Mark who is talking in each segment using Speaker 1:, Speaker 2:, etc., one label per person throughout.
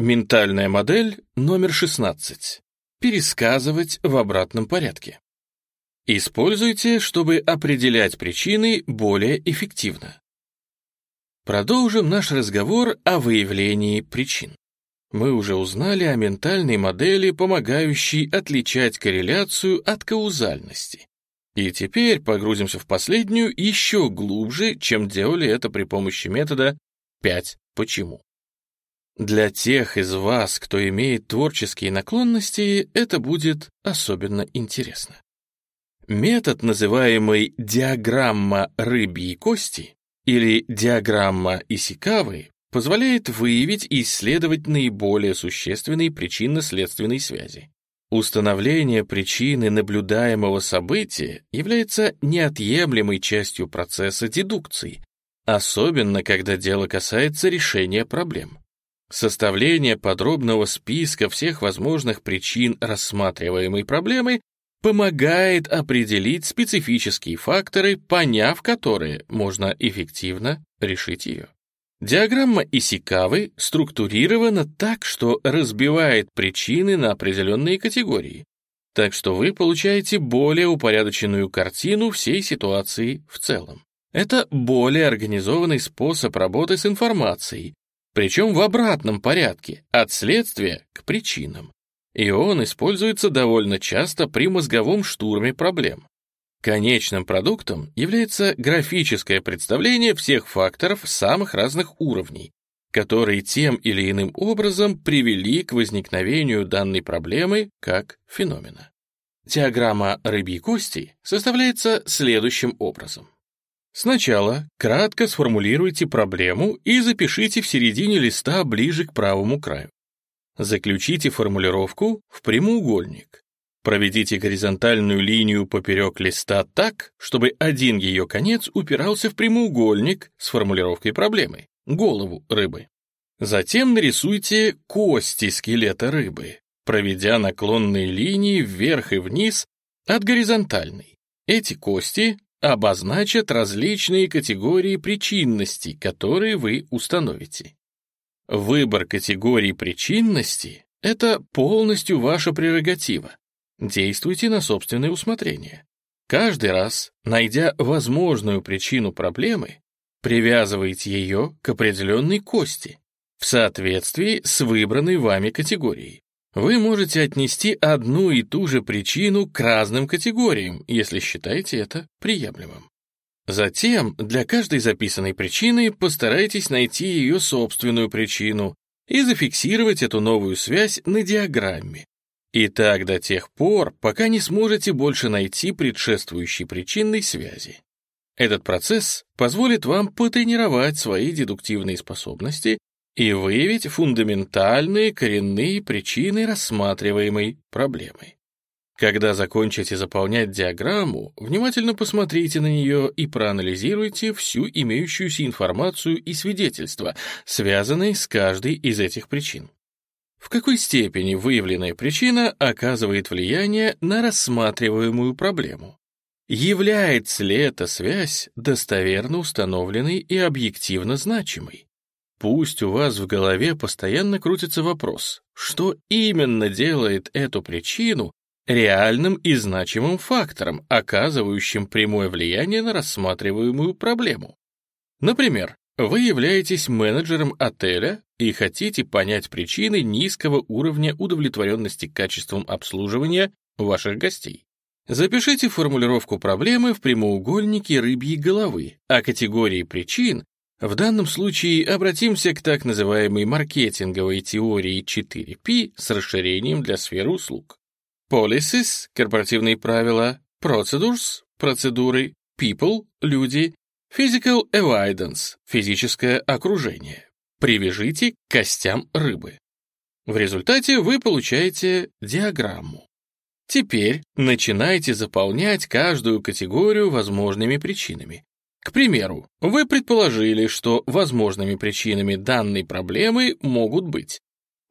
Speaker 1: Ментальная модель номер 16. Пересказывать в обратном порядке. Используйте, чтобы определять причины более эффективно. Продолжим наш разговор о выявлении причин. Мы уже узнали о ментальной модели, помогающей отличать корреляцию от каузальности. И теперь погрузимся в последнюю еще глубже, чем делали это при помощи метода 5 «почему». Для тех из вас, кто имеет творческие наклонности, это будет особенно интересно. Метод, называемый диаграмма рыбьей кости или диаграмма Исикавы, позволяет выявить и исследовать наиболее существенные причинно-следственные связи. Установление причины наблюдаемого события является неотъемлемой частью процесса дедукции, особенно когда дело касается решения проблем. Составление подробного списка всех возможных причин рассматриваемой проблемы помогает определить специфические факторы, поняв которые, можно эффективно решить ее. Диаграмма Исикавы структурирована так, что разбивает причины на определенные категории, так что вы получаете более упорядоченную картину всей ситуации в целом. Это более организованный способ работы с информацией, причем в обратном порядке, от следствия к причинам. И он используется довольно часто при мозговом штурме проблем. Конечным продуктом является графическое представление всех факторов самых разных уровней, которые тем или иным образом привели к возникновению данной проблемы как феномена. Диаграмма рыбьей кости составляется следующим образом. Сначала кратко сформулируйте проблему и запишите в середине листа ближе к правому краю. Заключите формулировку в прямоугольник. Проведите горизонтальную линию поперек листа так, чтобы один ее конец упирался в прямоугольник с формулировкой проблемы — голову рыбы. Затем нарисуйте кости скелета рыбы, проведя наклонные линии вверх и вниз от горизонтальной. Эти кости обозначат различные категории причинности, которые вы установите. Выбор категории причинности — это полностью ваша прерогатива. Действуйте на собственное усмотрение. Каждый раз, найдя возможную причину проблемы, привязывайте ее к определенной кости в соответствии с выбранной вами категорией. Вы можете отнести одну и ту же причину к разным категориям, если считаете это приемлемым. Затем для каждой записанной причины постарайтесь найти ее собственную причину и зафиксировать эту новую связь на диаграмме, и так до тех пор, пока не сможете больше найти предшествующей причинной связи. Этот процесс позволит вам потренировать свои дедуктивные способности и выявить фундаментальные коренные причины рассматриваемой проблемы. Когда закончите заполнять диаграмму, внимательно посмотрите на нее и проанализируйте всю имеющуюся информацию и свидетельства, связанные с каждой из этих причин. В какой степени выявленная причина оказывает влияние на рассматриваемую проблему? Является ли эта связь достоверно установленной и объективно значимой? Пусть у вас в голове постоянно крутится вопрос, что именно делает эту причину реальным и значимым фактором, оказывающим прямое влияние на рассматриваемую проблему. Например, вы являетесь менеджером отеля и хотите понять причины низкого уровня удовлетворенности качеством обслуживания ваших гостей. Запишите формулировку проблемы в прямоугольнике рыбьей головы, а категории причин в данном случае обратимся к так называемой маркетинговой теории 4P с расширением для сферы услуг. Policies — корпоративные правила, procedures — процедуры, people — люди, Physical evidence – физическое окружение. Привяжите к костям рыбы. В результате вы получаете диаграмму. Теперь начинайте заполнять каждую категорию возможными причинами. К примеру, вы предположили, что возможными причинами данной проблемы могут быть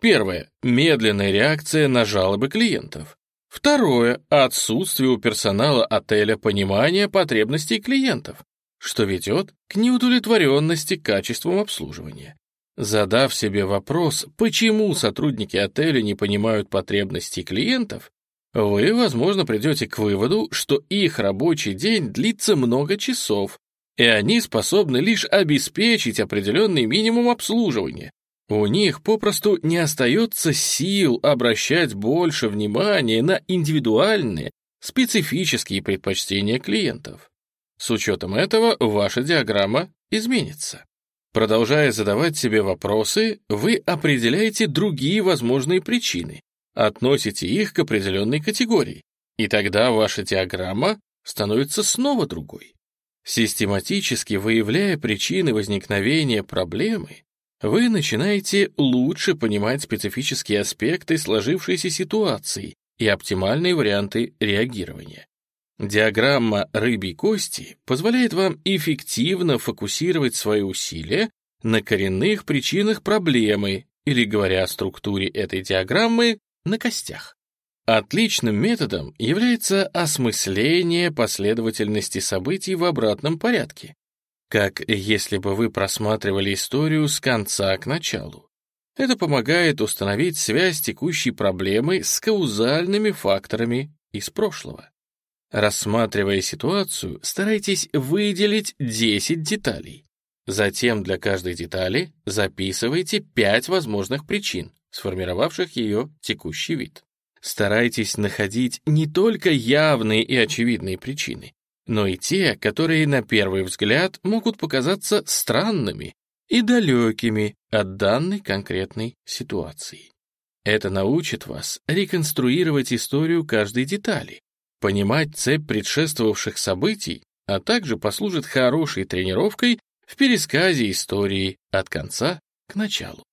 Speaker 1: Первое – медленная реакция на жалобы клиентов. Второе – отсутствие у персонала отеля понимания потребностей клиентов что ведет к неудовлетворенности качеством обслуживания. Задав себе вопрос, почему сотрудники отеля не понимают потребностей клиентов, вы, возможно, придете к выводу, что их рабочий день длится много часов, и они способны лишь обеспечить определенный минимум обслуживания. У них попросту не остается сил обращать больше внимания на индивидуальные, специфические предпочтения клиентов. С учетом этого ваша диаграмма изменится. Продолжая задавать себе вопросы, вы определяете другие возможные причины, относите их к определенной категории, и тогда ваша диаграмма становится снова другой. Систематически выявляя причины возникновения проблемы, вы начинаете лучше понимать специфические аспекты сложившейся ситуации и оптимальные варианты реагирования. Диаграмма рыбьей кости позволяет вам эффективно фокусировать свои усилия на коренных причинах проблемы, или, говоря о структуре этой диаграммы, на костях. Отличным методом является осмысление последовательности событий в обратном порядке, как если бы вы просматривали историю с конца к началу. Это помогает установить связь текущей проблемы с каузальными факторами из прошлого. Рассматривая ситуацию, старайтесь выделить 10 деталей. Затем для каждой детали записывайте 5 возможных причин, сформировавших ее текущий вид. Старайтесь находить не только явные и очевидные причины, но и те, которые на первый взгляд могут показаться странными и далекими от данной конкретной ситуации. Это научит вас реконструировать историю каждой детали, понимать цепь предшествовавших событий, а также послужит хорошей тренировкой в пересказе истории от конца к началу.